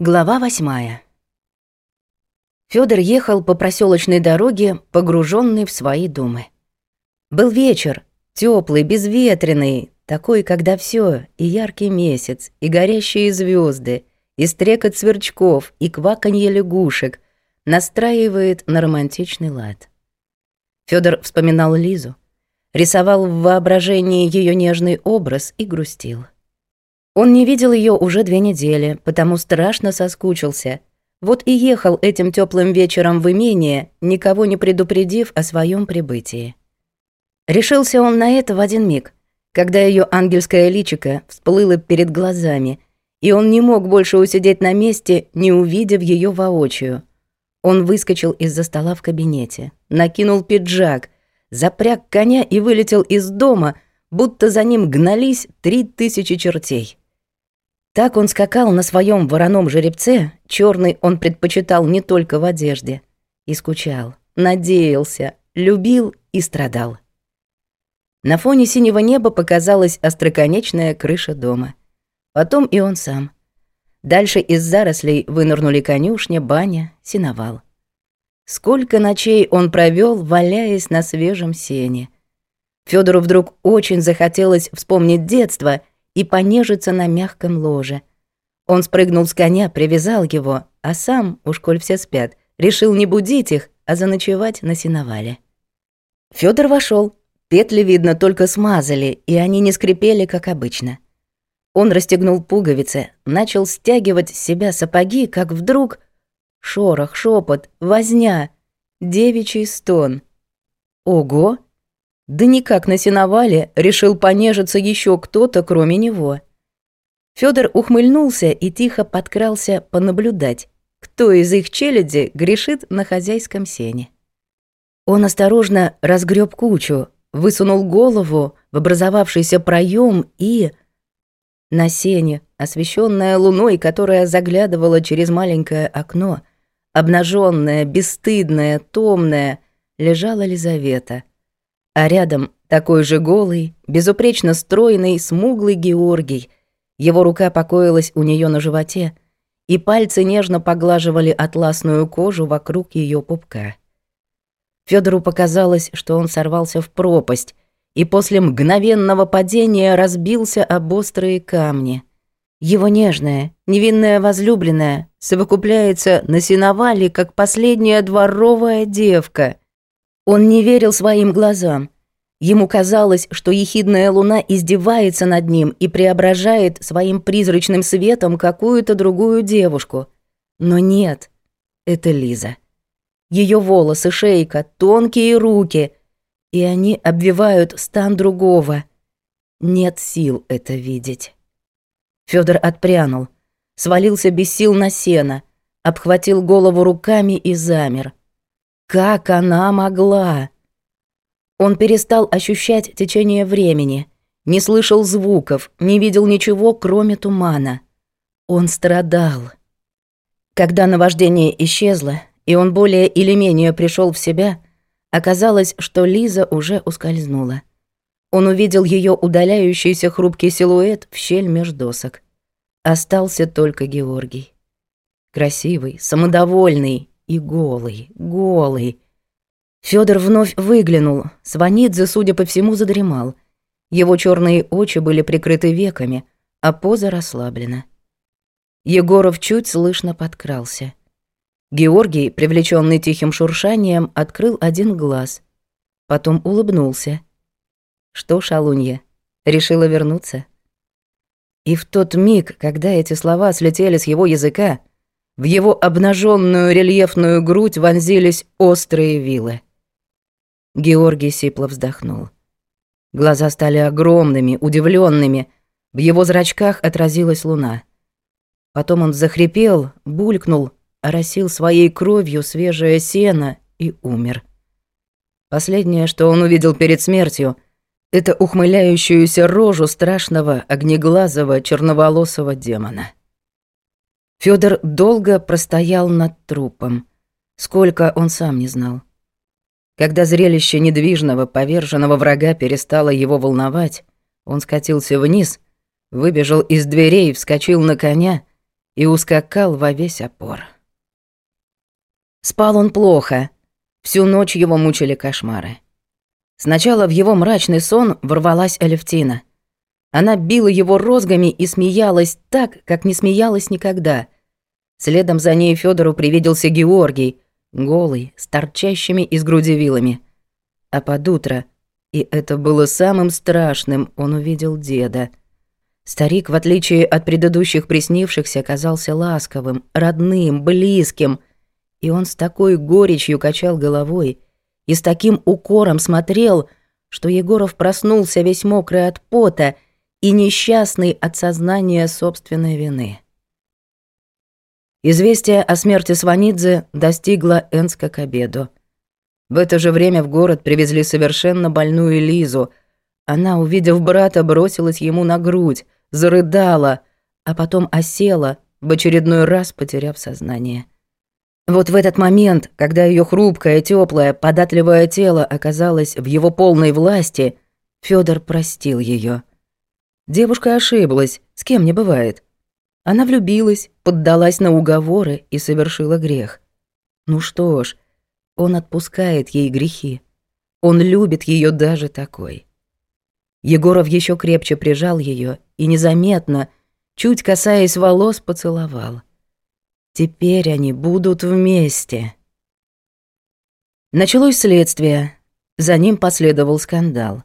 Глава восьмая. Фёдор ехал по проселочной дороге, погруженный в свои думы. Был вечер, теплый, безветренный, такой, когда все и яркий месяц, и горящие звезды, и стрекот сверчков, и кваканье лягушек настраивает на романтичный лад. Фёдор вспоминал Лизу, рисовал в воображении ее нежный образ и грустил. — он не видел ее уже две недели, потому страшно соскучился. Вот и ехал этим теплым вечером в имение, никого не предупредив о своем прибытии. Решился он на это в один миг, когда ее ангельское личико всплыло перед глазами, и он не мог больше усидеть на месте, не увидев ее воочию. Он выскочил из-за стола в кабинете, накинул пиджак, запряг коня и вылетел из дома, будто за ним гнались три тысячи чертей. Так он скакал на своем вороном жеребце, черный он предпочитал не только в одежде. И скучал, надеялся, любил и страдал. На фоне синего неба показалась остроконечная крыша дома. Потом и он сам. Дальше из зарослей вынырнули конюшня, баня, сеновал. Сколько ночей он провел, валяясь на свежем сене. Федору вдруг очень захотелось вспомнить детство и понежиться на мягком ложе. Он спрыгнул с коня, привязал его, а сам, уж коль все спят, решил не будить их, а заночевать на сеновале. Фёдор вошёл. Петли, видно, только смазали, и они не скрипели, как обычно. Он расстегнул пуговицы, начал стягивать с себя сапоги, как вдруг... Шорох, шепот, возня, девичий стон. «Ого!» Да никак на сеновале решил понежиться еще кто-то, кроме него. Федор ухмыльнулся и тихо подкрался понаблюдать, кто из их челяди грешит на хозяйском сене. Он осторожно разгреб кучу, высунул голову в образовавшийся проем и... На сене, освещенная луной, которая заглядывала через маленькое окно, обнаженная, бесстыдная, томная, лежала Лизавета, а рядом такой же голый, безупречно стройный, смуглый Георгий. Его рука покоилась у нее на животе, и пальцы нежно поглаживали атласную кожу вокруг ее пупка. Федору показалось, что он сорвался в пропасть и после мгновенного падения разбился об острые камни. Его нежная, невинная возлюбленная совокупляется на сеновале, как последняя дворовая девка — он не верил своим глазам. Ему казалось, что ехидная луна издевается над ним и преображает своим призрачным светом какую-то другую девушку. Но нет, это Лиза. Ее волосы, шейка, тонкие руки, и они обвивают стан другого. Нет сил это видеть. Федор отпрянул, свалился без сил на сено, обхватил голову руками и замер. Как она могла? Он перестал ощущать течение времени, не слышал звуков, не видел ничего, кроме тумана. Он страдал. Когда наваждение исчезло, и он более или менее пришел в себя, оказалось, что Лиза уже ускользнула. Он увидел ее удаляющийся хрупкий силуэт в щель меж досок. Остался только Георгий. Красивый, самодовольный, и голый, голый. Федор вновь выглянул. Сванидзе, судя по всему, задремал. Его черные очи были прикрыты веками, а поза расслаблена. Егоров чуть слышно подкрался. Георгий, привлеченный тихим шуршанием, открыл один глаз. Потом улыбнулся. «Что, шалунья, решила вернуться?» И в тот миг, когда эти слова слетели с его языка, в его обнаженную рельефную грудь вонзились острые вилы. Георгий сипло вздохнул. Глаза стали огромными, удивленными. В его зрачках отразилась луна. Потом он захрипел, булькнул, оросил своей кровью свежее сено и умер. Последнее, что он увидел перед смертью, это ухмыляющуюся рожу страшного, огнеглазого, черноволосого демона. Федор долго простоял над трупом, сколько он сам не знал. Когда зрелище недвижного, поверженного врага перестало его волновать, он скатился вниз, выбежал из дверей, вскочил на коня и ускакал во весь опор. Спал он плохо. Всю ночь его мучили кошмары. Сначала в его мрачный сон ворвалась Алевтина. Она била его розгами и смеялась так, как не смеялась никогда. Следом за ней Федору привиделся Георгий, голый, с торчащими из груди вилами. А под утро, и это было самым страшным, он увидел деда. Старик, в отличие от предыдущих приснившихся, оказался ласковым, родным, близким. И он с такой горечью качал головой и с таким укором смотрел, что Егоров проснулся весь мокрый от пота – и несчастный от сознания собственной вины. Известие о смерти Сванидзе достигло Энска к обеду. В это же время в город привезли совершенно больную Лизу. Она, увидев брата, бросилась ему на грудь, зарыдала, а потом осела, в очередной раз потеряв сознание. Вот в этот момент, когда ее хрупкое, теплое, податливое тело оказалось в его полной власти, Федор простил ее. Девушка ошиблась, с кем не бывает. Она влюбилась, поддалась на уговоры и совершила грех. Ну что ж, он отпускает ей грехи. Он любит ее даже такой. Егоров еще крепче прижал ее и незаметно, чуть касаясь волос, поцеловал. Теперь они будут вместе. Началось следствие. За ним последовал скандал.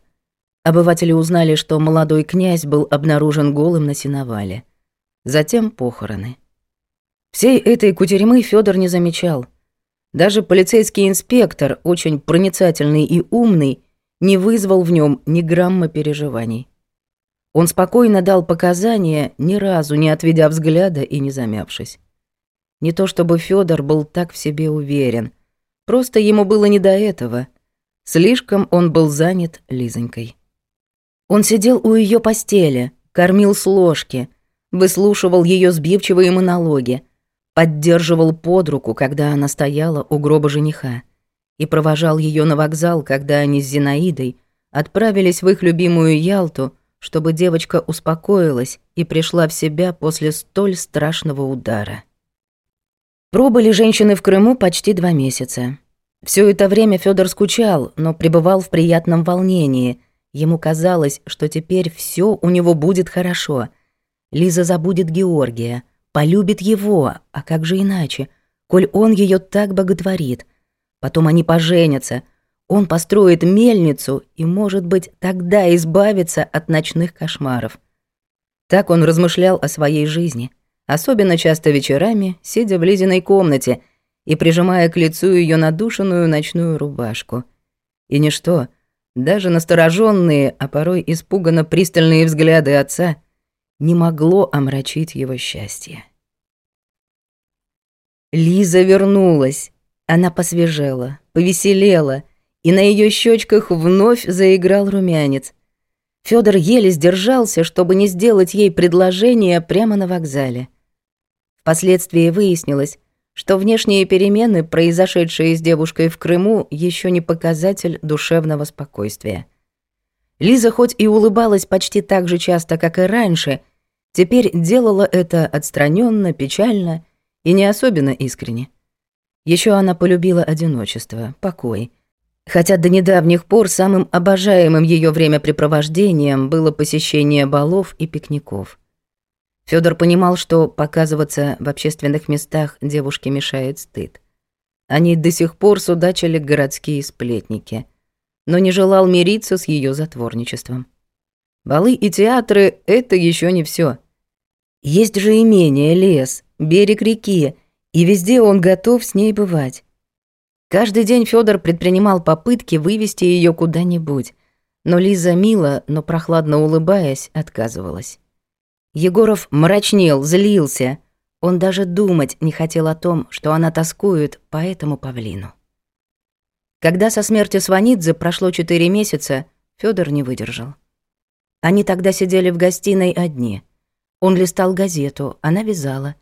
Обыватели узнали, что молодой князь был обнаружен голым на сеновале. Затем похороны. Всей этой кутерьмы Федор не замечал. Даже полицейский инспектор, очень проницательный и умный, не вызвал в нем ни грамма переживаний. Он спокойно дал показания, ни разу не отведя взгляда и не замявшись. Не то чтобы Федор был так в себе уверен, просто ему было не до этого. Слишком он был занят Лизонькой. Он сидел у ее постели, кормил с ложки, выслушивал ее сбивчивые монологи, поддерживал под руку, когда она стояла у гроба жениха, и провожал ее на вокзал, когда они с Зинаидой отправились в их любимую Ялту, чтобы девочка успокоилась и пришла в себя после столь страшного удара. Пробыли женщины в Крыму почти два месяца. Все это время Федор скучал, но пребывал в приятном волнении – Ему казалось, что теперь все у него будет хорошо. Лиза забудет Георгия, полюбит его, а как же иначе, коль он ее так боготворит. Потом они поженятся, он построит мельницу и, может быть, тогда избавится от ночных кошмаров. Так он размышлял о своей жизни, особенно часто вечерами, сидя в Лизиной комнате и прижимая к лицу ее надушенную ночную рубашку. И ничто — даже настороженные, а порой испуганно пристальные взгляды отца не могло омрачить его счастье. Лиза вернулась. Она посвежела, повеселела, и на ее щечках вновь заиграл румянец. Федор еле сдержался, чтобы не сделать ей предложение прямо на вокзале. Впоследствии выяснилось, что внешние перемены, произошедшие с девушкой в Крыму, еще не показатель душевного спокойствия. Лиза хоть и улыбалась почти так же часто, как и раньше, теперь делала это отстраненно, печально и не особенно искренне. Еще она полюбила одиночество, покой. Хотя до недавних пор самым обожаемым ее времяпрепровождением было посещение балов и пикников – Федор понимал, что показываться в общественных местах девушке мешает стыд. Они до сих пор судачили городские сплетники, но не желал мириться с ее затворничеством. Балы и театры — это еще не все. Есть же имение, лес, берег реки, и везде он готов с ней бывать. Каждый день Федор предпринимал попытки вывести ее куда-нибудь, но Лиза мило, но прохладно улыбаясь, отказывалась. Егоров мрачнел, злился. Он даже думать не хотел о том, что она тоскует по этому павлину. Когда со смертью Сванидзе прошло четыре месяца, Федор не выдержал. Они тогда сидели в гостиной одни. Он листал газету, она вязала.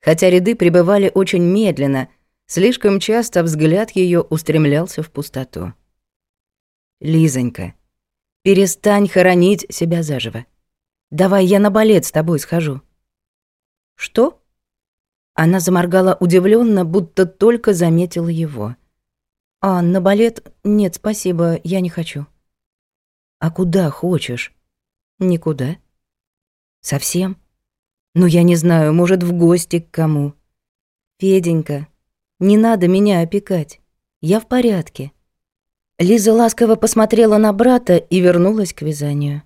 Хотя ряды пребывали очень медленно, слишком часто взгляд ее устремлялся в пустоту. «Лизонька, перестань хоронить себя заживо. Давай я на балет с тобой схожу». «Что?» Она заморгала удивленно, будто только заметила его. «А на балет? Нет, спасибо, я не хочу». «А куда хочешь?» «Никуда». «Совсем?» «Ну, я не знаю, может, в гости к кому». «Феденька, не надо меня опекать. Я в порядке». Лиза ласково посмотрела на брата и вернулась к вязанию.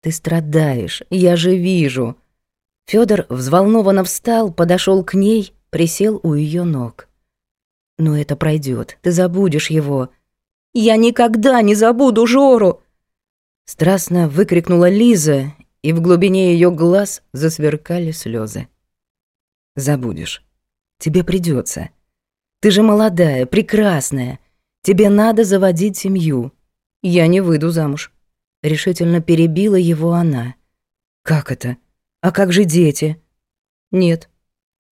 «Ты страдаешь, я же вижу». Федор взволнованно встал, подошел к ней, присел у ее ног. «Но это пройдет, ты забудешь его». «Я никогда не забуду Жору!» Страстно выкрикнула Лиза, и в глубине ее глаз засверкали слезы. «Забудешь. Тебе придется. Ты же молодая, прекрасная. Тебе надо заводить семью. Я не выйду замуж. — решительно перебила его она. «Как это? А как же дети?» «Нет.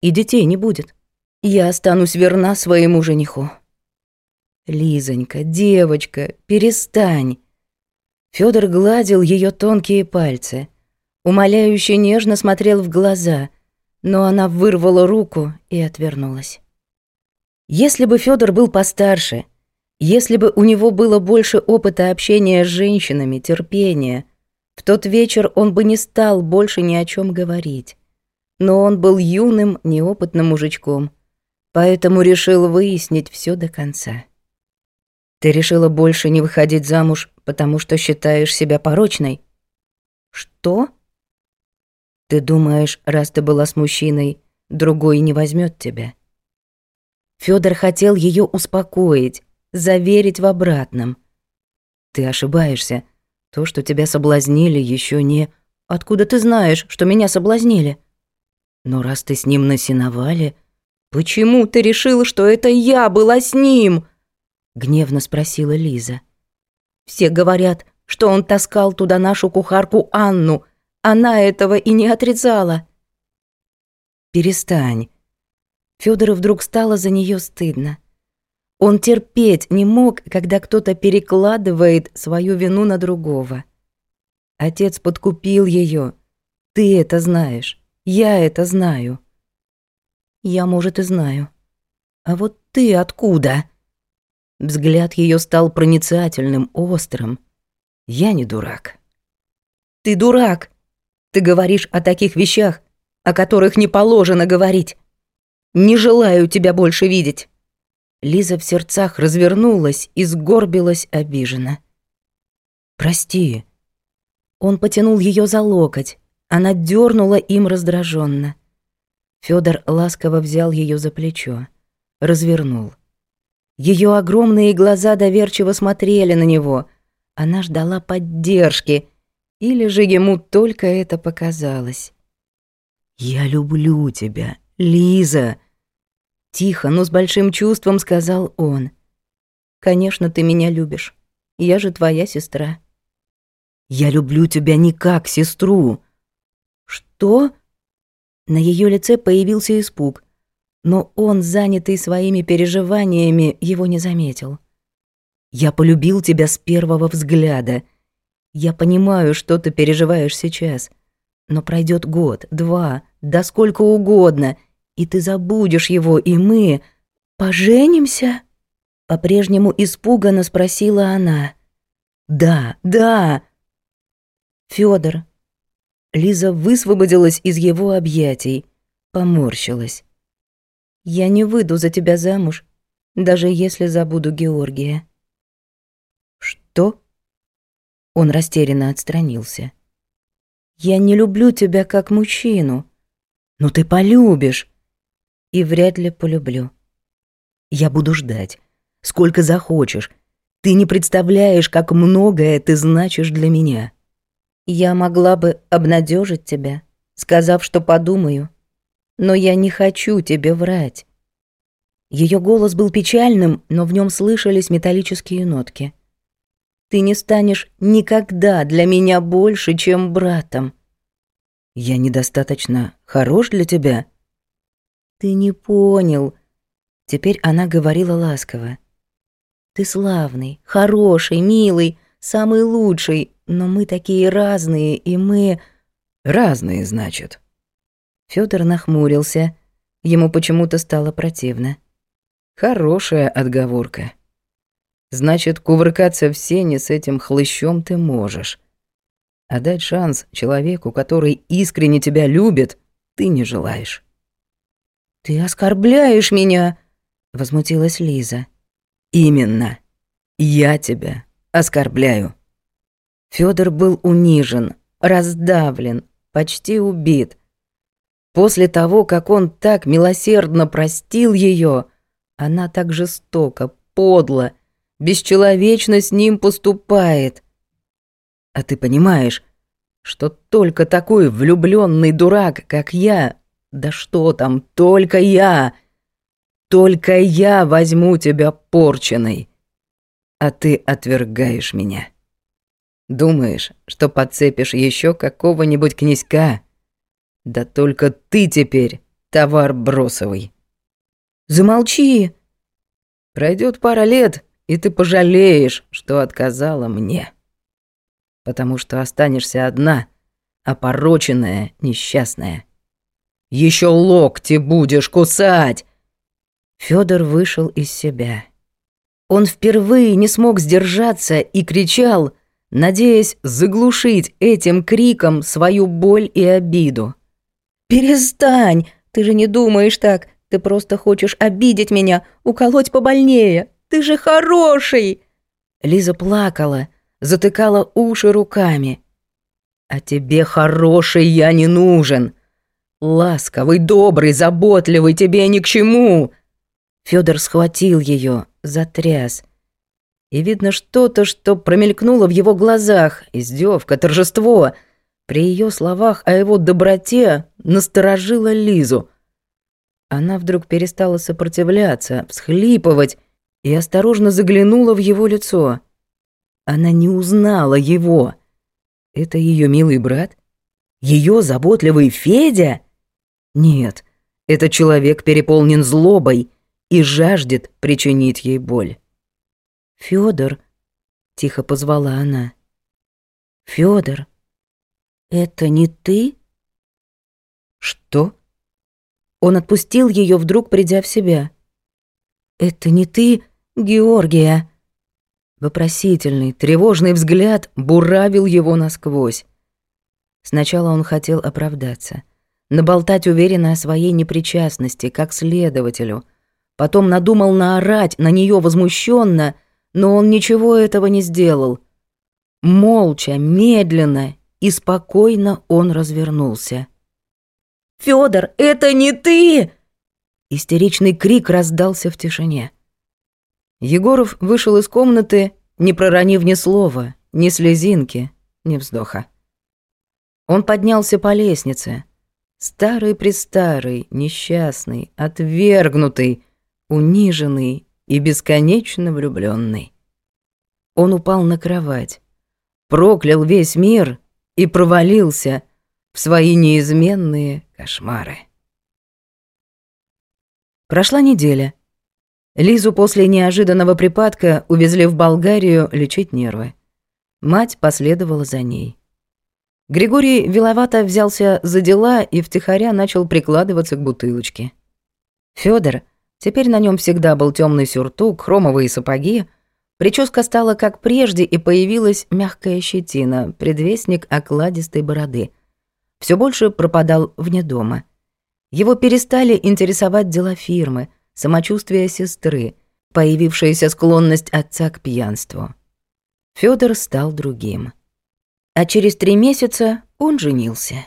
И детей не будет. Я останусь верна своему жениху». «Лизонька, девочка, перестань!» Фёдор гладил её тонкие пальцы, умоляюще нежно смотрел в глаза, но она вырвала руку и отвернулась. Если бы Фёдор был постарше — если бы у него было больше опыта общения с женщинами, терпения, в тот вечер он бы не стал больше ни о чем говорить. Но он был юным, неопытным мужичком, поэтому решил выяснить все до конца. Ты решила больше не выходить замуж, потому что считаешь себя порочной? Что? Ты думаешь, раз ты была с мужчиной, другой не возьмет тебя? Федор хотел ее успокоить, заверить в обратном. Ты ошибаешься. То, что тебя соблазнили, еще не... Откуда ты знаешь, что меня соблазнили? Но раз ты с ним насиновали... Почему ты решила, что это я была с ним? Гневно спросила Лиза. Все говорят, что он таскал туда нашу кухарку Анну. Она этого и не отрицала. Перестань. Фёдору вдруг стало за нее стыдно. Он терпеть не мог, когда кто-то перекладывает свою вину на другого. Отец подкупил ее. Ты это знаешь. Я это знаю. Я, может, и знаю. А вот ты откуда? Взгляд ее стал проницательным, острым. Я не дурак. Ты дурак. Ты говоришь о таких вещах, о которых не положено говорить. Не желаю тебя больше видеть. Лиза в сердцах развернулась и сгорбилась обиженно. «Прости». Он потянул ее за локоть. Она дернула им раздраженно. Федор ласково взял ее за плечо, развернул. Ее огромные глаза доверчиво смотрели на него. Она ждала поддержки, или же ему только это показалось. «Я люблю тебя, Лиза», Тихо, но с большим чувством сказал он. «Конечно, ты меня любишь. Я же твоя сестра». «Я люблю тебя не как сестру». «Что?» На ее лице появился испуг, но он, занятый своими переживаниями, его не заметил. «Я полюбил тебя с первого взгляда. Я понимаю, что ты переживаешь сейчас, но пройдет год, два, да сколько угодно, и ты забудешь его, и мы поженимся?» По-прежнему испуганно спросила она. «Да, да!» Федор. Лиза высвободилась из его объятий, поморщилась. «Я не выйду за тебя замуж, даже если забуду Георгия». «Что?» Он растерянно отстранился. «Я не люблю тебя как мужчину». «Но ты полюбишь!» и вряд ли полюблю. Я буду ждать. Сколько захочешь. Ты не представляешь, как многое ты значишь для меня. Я могла бы обнадежить тебя, сказав, что подумаю. Но я не хочу тебе врать. Ее голос был печальным, но в нем слышались металлические нотки. Ты не станешь никогда для меня больше, чем братом. Я недостаточно хорош для тебя? «Ты не понял!» Теперь она говорила ласково. «Ты славный, хороший, милый, самый лучший, но мы такие разные, и мы...» «Разные, значит?» Федор нахмурился. Ему почему-то стало противно. «Хорошая отговорка. Значит, кувыркаться в сене с этим хлыщом ты можешь. А дать шанс человеку, который искренне тебя любит, ты не желаешь». Ты оскорбляешь меня!» — возмутилась Лиза. «Именно. Я тебя оскорбляю». Федор был унижен, раздавлен, почти убит. После того, как он так милосердно простил ее, она так жестоко, подло, бесчеловечно с ним поступает. А ты понимаешь, что только такой влюбленный дурак, как я, да что там, только я! Только я возьму тебя порченой, а ты отвергаешь меня. Думаешь, что подцепишь еще какого-нибудь князька? Да только ты теперь товар бросовый. Замолчи. Пройдет пара лет, и ты пожалеешь, что отказала мне. Потому что останешься одна, опороченная, несчастная. Еще локти будешь кусать!» Федор вышел из себя. Он впервые не смог сдержаться и кричал, надеясь заглушить этим криком свою боль и обиду. «Перестань! Ты же не думаешь так! Ты просто хочешь обидеть меня, уколоть побольнее! Ты же хороший!» Лиза плакала, затыкала уши руками. «А тебе хороший я не нужен!» «Ласковый, добрый, заботливый, тебе ни к чему!» Федор схватил ее, затряс. И видно что-то, что промелькнуло в его глазах, издевка, торжество. При ее словах о его доброте насторожила Лизу. Она вдруг перестала сопротивляться, всхлипывать и осторожно заглянула в его лицо. Она не узнала его. Это ее милый брат? Ее заботливый Федя? Нет, этот человек переполнен злобой и жаждет причинить ей боль. Федор, тихо позвала она. Федор, это не ты? Что? Он отпустил ее, вдруг придя в себя. Это не ты, Георгия? Вопросительный, тревожный взгляд буравил его насквозь. Сначала он хотел оправдаться — наболтать уверенно о своей непричастности, как следователю. Потом надумал наорать на нее возмущенно, но он ничего этого не сделал. Молча, медленно и спокойно он развернулся. «Фёдор, это не ты!» Истеричный крик раздался в тишине. Егоров вышел из комнаты, не проронив ни слова, ни слезинки, ни вздоха. Он поднялся по лестнице, старый-престарый, несчастный, отвергнутый, униженный и бесконечно влюбленный. Он упал на кровать, проклял весь мир и провалился в свои неизменные кошмары. Прошла неделя. Лизу после неожиданного припадка увезли в Болгарию лечить нервы. Мать последовала за ней. Григорий Виловато взялся за дела и втихаря начал прикладываться к бутылочке. Фёдор, теперь на нём всегда был тёмный сюртук, хромовые сапоги, прическа стала как прежде и появилась мягкая щетина, предвестник окладистой бороды. Всё больше пропадал вне дома. Его перестали интересовать дела фирмы, самочувствие сестры, появившаяся склонность отца к пьянству. Фёдор стал другим. А через три месяца он женился.